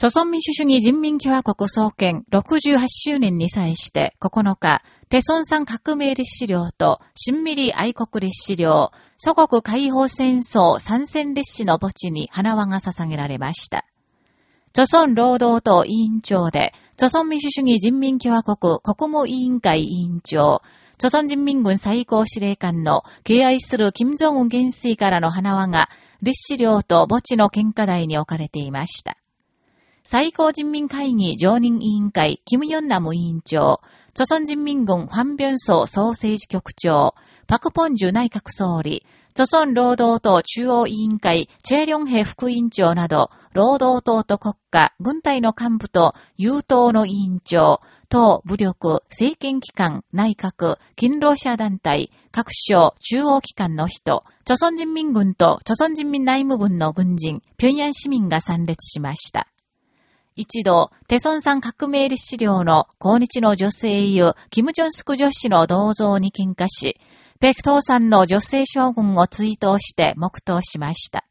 朝鮮民主主義人民共和国創建68周年に際して9日、テソン山革命列史料と新ミリ愛国列史料、祖国解放戦争参戦列史の墓地に花輪が捧げられました。朝鮮労働党委員長で、朝鮮民主主義人民共和国国務委員会委員長、朝鮮人民軍最高司令官の敬愛する金正恩元帥からの花輪が、列史料と墓地の献花台に置かれていました。最高人民会議常任委員会、キム・ヨンナム委員長、朝鮮人民軍ファン・ビョンソ総政治局長、パク・ポンジュ内閣総理、朝鮮労働党中央委員会、チェリョンヘ副委員長など、労働党と国家、軍隊の幹部と、有党の委員長、党、武力、政権機関、内閣、勤労者団体、各省、中央機関の人、朝鮮人民軍と朝鮮人民内務軍の軍人、平壌市民が参列しました。一度、テソンさん革命立資料の抗日の女性英雄、キム・ジョンスク女子の銅像に喧嘩し、ペクトーさんの女性将軍を追悼して黙祷しました。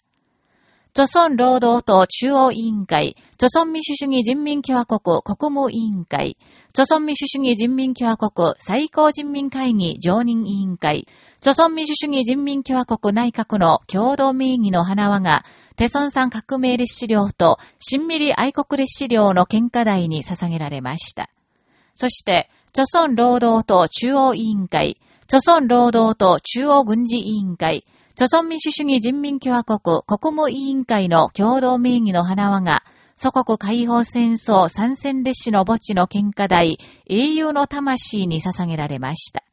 朝鮮労働党中央委員会、朝鮮民主主義人民共和国国務委員会、朝鮮民主主義人民共和国最高人民会議常任委員会、朝鮮民主主義人民共和国内閣の共同名義の花輪が、テソン山革命列史料と、新ミリ愛国列史料の献花台に捧げられました。そして、著村労働党中央委員会、著村労働党中央軍事委員会、著村民主主義人民共和国国務委員会の共同名義の花輪が、祖国解放戦争参戦列史の墓地の献花台、英雄の魂に捧げられました。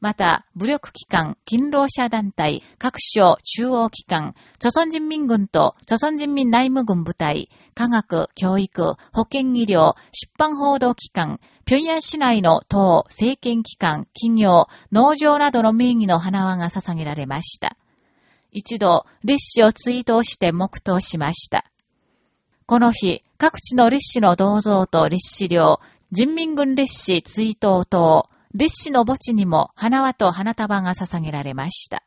また、武力機関、勤労者団体、各省中央機関、朝鮮人民軍と朝鮮人民内務軍部隊、科学、教育、保健医療、出版報道機関、平壌市内の党、政権機関、企業、農場などの名義の花輪が捧げられました。一度、列史を追悼して黙祷しました。この日、各地の列史の銅像と列史料、人民軍列史追悼等、列史の墓地にも花輪と花束が捧げられました。